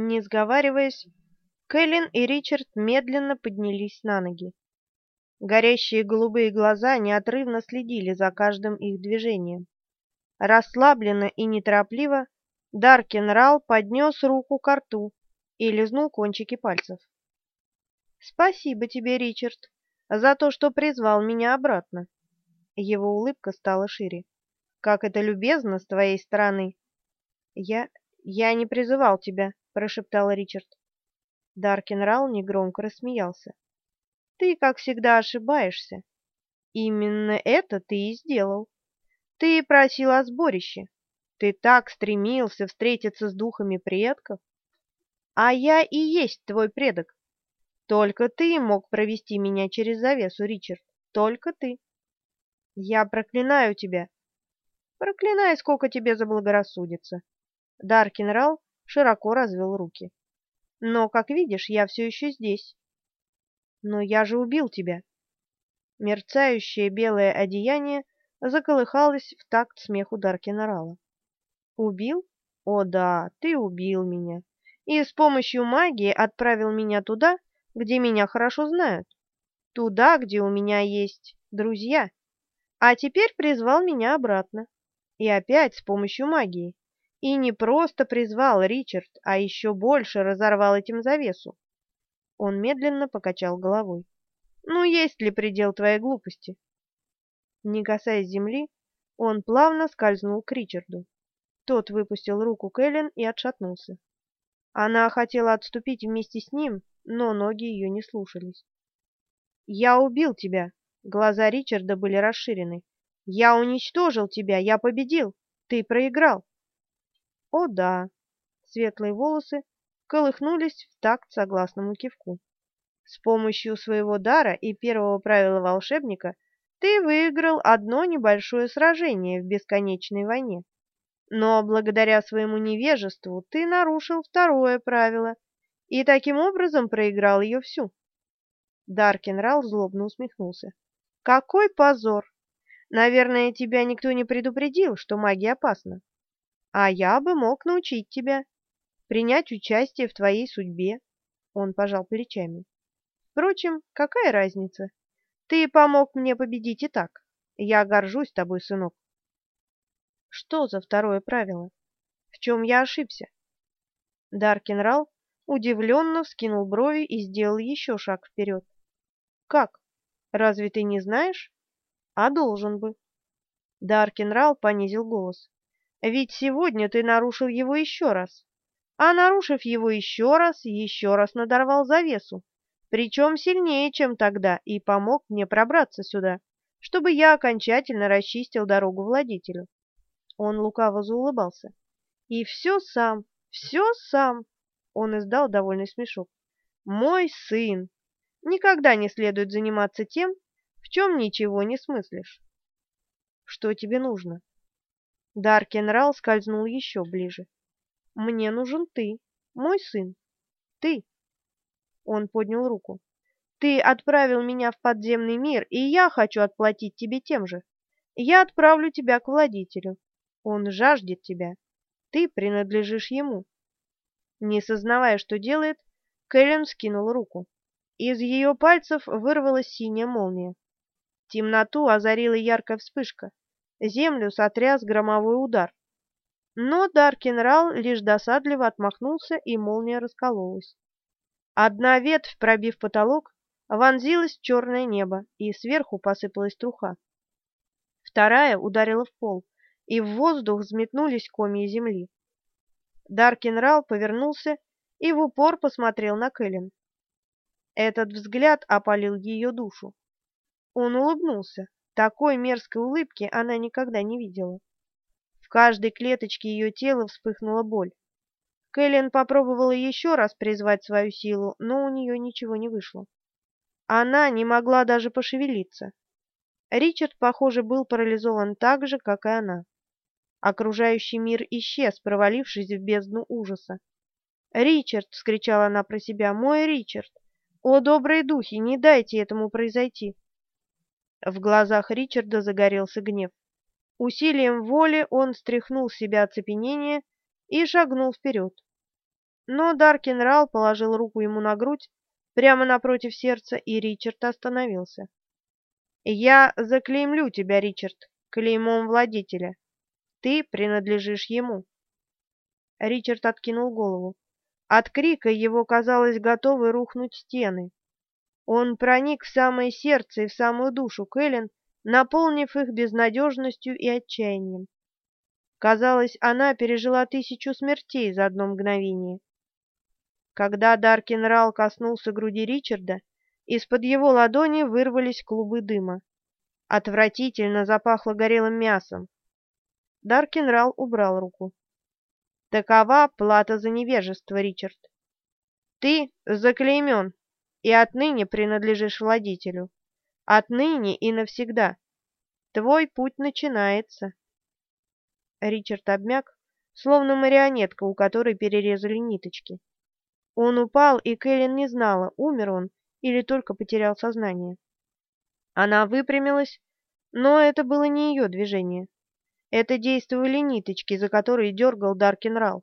Не сговариваясь, Кэлен и Ричард медленно поднялись на ноги. Горящие голубые глаза неотрывно следили за каждым их движением. Расслабленно и неторопливо Даркин Рал поднес руку к рту и лизнул кончики пальцев. «Спасибо тебе, Ричард, за то, что призвал меня обратно». Его улыбка стала шире. «Как это любезно с твоей стороны!» «Я... я не призывал тебя», — прошептал Ричард. Даркин Рал негромко рассмеялся. Ты, как всегда, ошибаешься. Именно это ты и сделал. Ты просил о сборище. Ты так стремился встретиться с духами предков. А я и есть твой предок. Только ты мог провести меня через завесу, Ричард. Только ты. Я проклинаю тебя. Проклинай, сколько тебе заблагорассудится. Даркин Рал широко развел руки. Но, как видишь, я все еще здесь. Но я же убил тебя. Мерцающее белое одеяние заколыхалось в такт смеху Даркина Рала. Убил? О да, ты убил меня. И с помощью магии отправил меня туда, где меня хорошо знают. Туда, где у меня есть друзья. А теперь призвал меня обратно. И опять с помощью магии. И не просто призвал Ричард, а еще больше разорвал этим завесу. Он медленно покачал головой. «Ну, есть ли предел твоей глупости?» Не касаясь земли, он плавно скользнул к Ричарду. Тот выпустил руку Кэлен и отшатнулся. Она хотела отступить вместе с ним, но ноги ее не слушались. «Я убил тебя!» Глаза Ричарда были расширены. «Я уничтожил тебя! Я победил! Ты проиграл!» «О да!» Светлые волосы колыхнулись в такт согласному кивку. С помощью своего дара и первого правила волшебника ты выиграл одно небольшое сражение в бесконечной войне. Но благодаря своему невежеству ты нарушил второе правило и таким образом проиграл ее всю. Даркин Рал злобно усмехнулся. «Какой позор! Наверное, тебя никто не предупредил, что магия опасна. А я бы мог научить тебя принять участие в твоей судьбе. Он пожал плечами. Впрочем, какая разница? Ты помог мне победить и так. Я горжусь тобой, сынок. Что за второе правило? В чем я ошибся? Даркин Рал удивленно вскинул брови и сделал еще шаг вперед. Как? Разве ты не знаешь? А должен бы. Даркин Рал понизил голос. Ведь сегодня ты нарушил его еще раз а, нарушив его еще раз, еще раз надорвал завесу, причем сильнее, чем тогда, и помог мне пробраться сюда, чтобы я окончательно расчистил дорогу владетелю. Он лукаво заулыбался. И все сам, все сам. Он издал довольный смешок. Мой сын. Никогда не следует заниматься тем, в чем ничего не смыслишь. Что тебе нужно? Даркенрал скользнул еще ближе. Мне нужен ты, мой сын. Ты. Он поднял руку. Ты отправил меня в подземный мир, и я хочу отплатить тебе тем же. Я отправлю тебя к владителю. Он жаждет тебя. Ты принадлежишь ему. Не сознавая, что делает, Кэлен скинул руку. Из ее пальцев вырвалась синяя молния. Темноту озарила яркая вспышка. Землю сотряс громовой удар. Но Даркинрал лишь досадливо отмахнулся, и молния раскололась. Одна ветвь, пробив потолок, вонзилась в черное небо, и сверху посыпалась труха. Вторая ударила в пол, и в воздух взметнулись комья земли. Даркинрал повернулся и в упор посмотрел на Кэлен. Этот взгляд опалил ее душу. Он улыбнулся. Такой мерзкой улыбки она никогда не видела. В каждой клеточке ее тела вспыхнула боль. Кэлен попробовала еще раз призвать свою силу, но у нее ничего не вышло. Она не могла даже пошевелиться. Ричард, похоже, был парализован так же, как и она. Окружающий мир исчез, провалившись в бездну ужаса. «Ричард!» — вскричала она про себя. «Мой Ричард! О, добрые духи, не дайте этому произойти!» В глазах Ричарда загорелся гнев. Усилием воли он стряхнул с себя оцепенение и шагнул вперед. Но Даркин положил руку ему на грудь, прямо напротив сердца, и Ричард остановился. «Я заклеймлю тебя, Ричард, клеймом владетеля. Ты принадлежишь ему». Ричард откинул голову. От крика его, казалось, готовы рухнуть стены. Он проник в самое сердце и в самую душу Кэлен, наполнив их безнадежностью и отчаянием. Казалось, она пережила тысячу смертей за одно мгновение. Когда Даркин Рал коснулся груди Ричарда, из-под его ладони вырвались клубы дыма. Отвратительно запахло горелым мясом. Даркин Рал убрал руку. Такова плата за невежество, Ричард. Ты заклеймен и отныне принадлежишь владителю. Отныне и навсегда. Твой путь начинается. Ричард обмяк, словно марионетка, у которой перерезали ниточки. Он упал, и Кэлен не знала, умер он или только потерял сознание. Она выпрямилась, но это было не ее движение. Это действовали ниточки, за которые дергал Даркин Рал.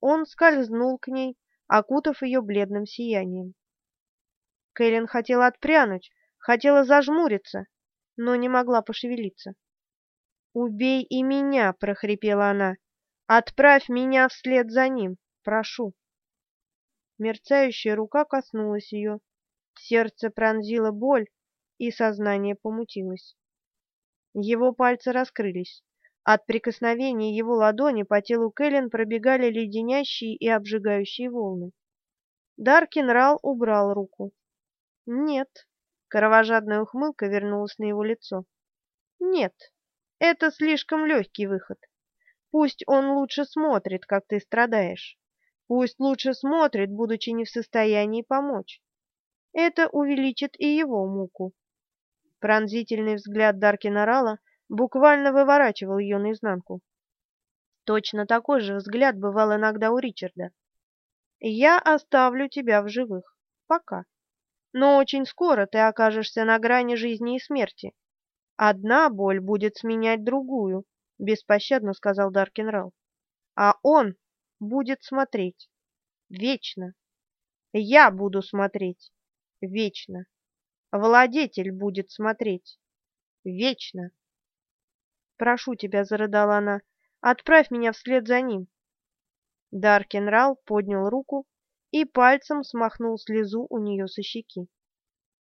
Он скользнул к ней, окутав ее бледным сиянием. Кэлен хотела отпрянуть, хотела зажмуриться, но не могла пошевелиться. «Убей и меня!» — прохрипела она. «Отправь меня вслед за ним, прошу!» Мерцающая рука коснулась ее, сердце пронзило боль, и сознание помутилось. Его пальцы раскрылись. От прикосновения его ладони по телу Кэлен пробегали леденящие и обжигающие волны. Даркин Рал убрал руку. «Нет», — кровожадная ухмылка вернулась на его лицо. «Нет, это слишком легкий выход. Пусть он лучше смотрит, как ты страдаешь. Пусть лучше смотрит, будучи не в состоянии помочь. Это увеличит и его муку. Пронзительный взгляд Даркина Рала буквально выворачивал ее наизнанку. Точно такой же взгляд бывал иногда у Ричарда. «Я оставлю тебя в живых. Пока. Но очень скоро ты окажешься на грани жизни и смерти. Одна боль будет сменять другую», — беспощадно сказал Даркин Рал. «А он будет смотреть. Вечно. Я буду смотреть. Вечно». Владетель будет смотреть. Вечно. Прошу тебя, зарыдала она, отправь меня вслед за ним. Даркенрал поднял руку и пальцем смахнул слезу у нее со щеки.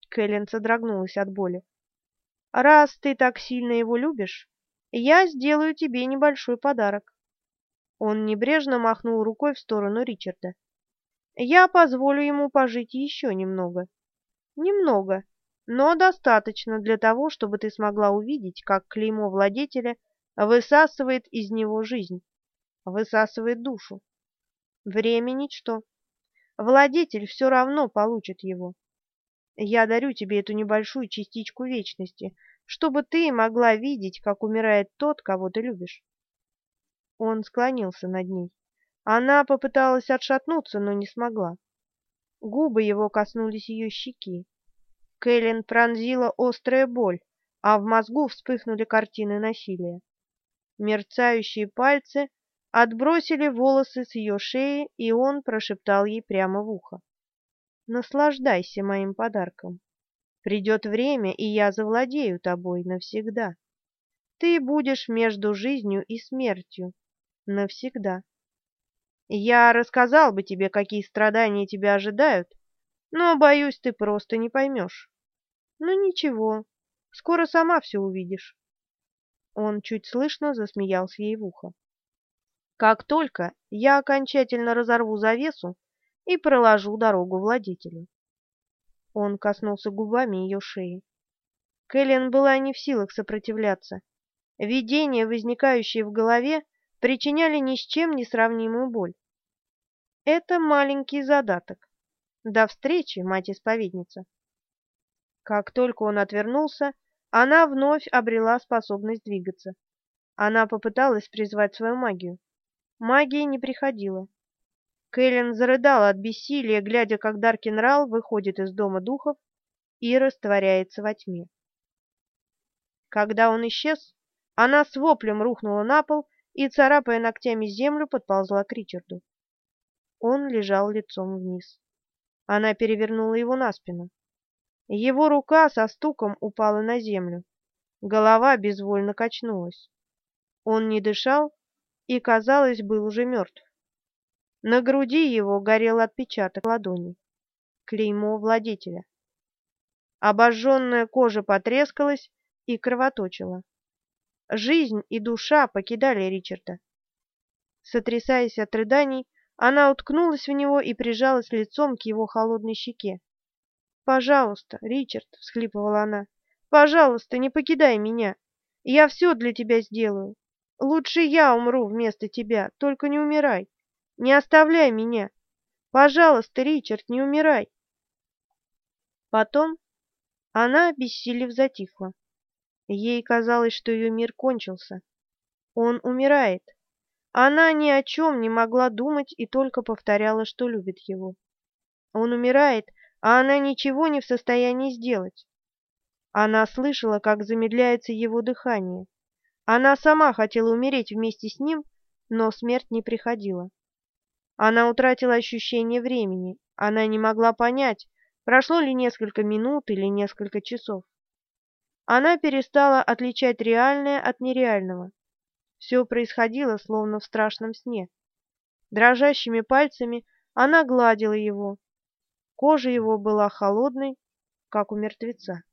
Кэлен содрогнулась от боли. «Раз ты так сильно его любишь, я сделаю тебе небольшой подарок». Он небрежно махнул рукой в сторону Ричарда. «Я позволю ему пожить еще немного. Немного, но достаточно для того, чтобы ты смогла увидеть, как клеймо владетеля высасывает из него жизнь, высасывает душу. Время ничто. Владетель все равно получит его. Я дарю тебе эту небольшую частичку вечности, чтобы ты могла видеть, как умирает тот, кого ты любишь. Он склонился над ней. Она попыталась отшатнуться, но не смогла. Губы его коснулись ее щеки. Кэлен пронзила острая боль, а в мозгу вспыхнули картины насилия. Мерцающие пальцы отбросили волосы с ее шеи, и он прошептал ей прямо в ухо. «Наслаждайся моим подарком. Придет время, и я завладею тобой навсегда. Ты будешь между жизнью и смертью. Навсегда. Я рассказал бы тебе, какие страдания тебя ожидают, но, боюсь, ты просто не поймешь. Ну ничего, скоро сама все увидишь. Он чуть слышно засмеялся ей в ухо. Как только я окончательно разорву завесу и проложу дорогу владетелю. Он коснулся губами ее шеи. Кэлен была не в силах сопротивляться. Видения, возникающие в голове, причиняли ни с чем не сравнимую боль. Это маленький задаток. До встречи, мать-исповедница. Как только он отвернулся, она вновь обрела способность двигаться. Она попыталась призвать свою магию. Магия не приходила. Кэлен зарыдала от бессилия, глядя, как Даркин Рал выходит из дома духов и растворяется во тьме. Когда он исчез, она с воплем рухнула на пол и, царапая ногтями землю, подползла к Ричарду. Он лежал лицом вниз. Она перевернула его на спину. Его рука со стуком упала на землю. Голова безвольно качнулась. Он не дышал и, казалось, был уже мертв. На груди его горел отпечаток ладони. Клеймо владетеля. Обожженная кожа потрескалась и кровоточила. Жизнь и душа покидали Ричарда. Сотрясаясь от рыданий, она уткнулась в него и прижалась лицом к его холодной щеке. «Пожалуйста, Ричард», — всхлипывала она, — «пожалуйста, не покидай меня. Я все для тебя сделаю. Лучше я умру вместо тебя, только не умирай. Не оставляй меня. Пожалуйста, Ричард, не умирай». Потом она, обессилев, затихла. Ей казалось, что ее мир кончился. Он умирает. Она ни о чем не могла думать и только повторяла, что любит его. Он умирает, а она ничего не в состоянии сделать. Она слышала, как замедляется его дыхание. Она сама хотела умереть вместе с ним, но смерть не приходила. Она утратила ощущение времени. Она не могла понять, прошло ли несколько минут или несколько часов. Она перестала отличать реальное от нереального. Все происходило, словно в страшном сне. Дрожащими пальцами она гладила его. Кожа его была холодной, как у мертвеца.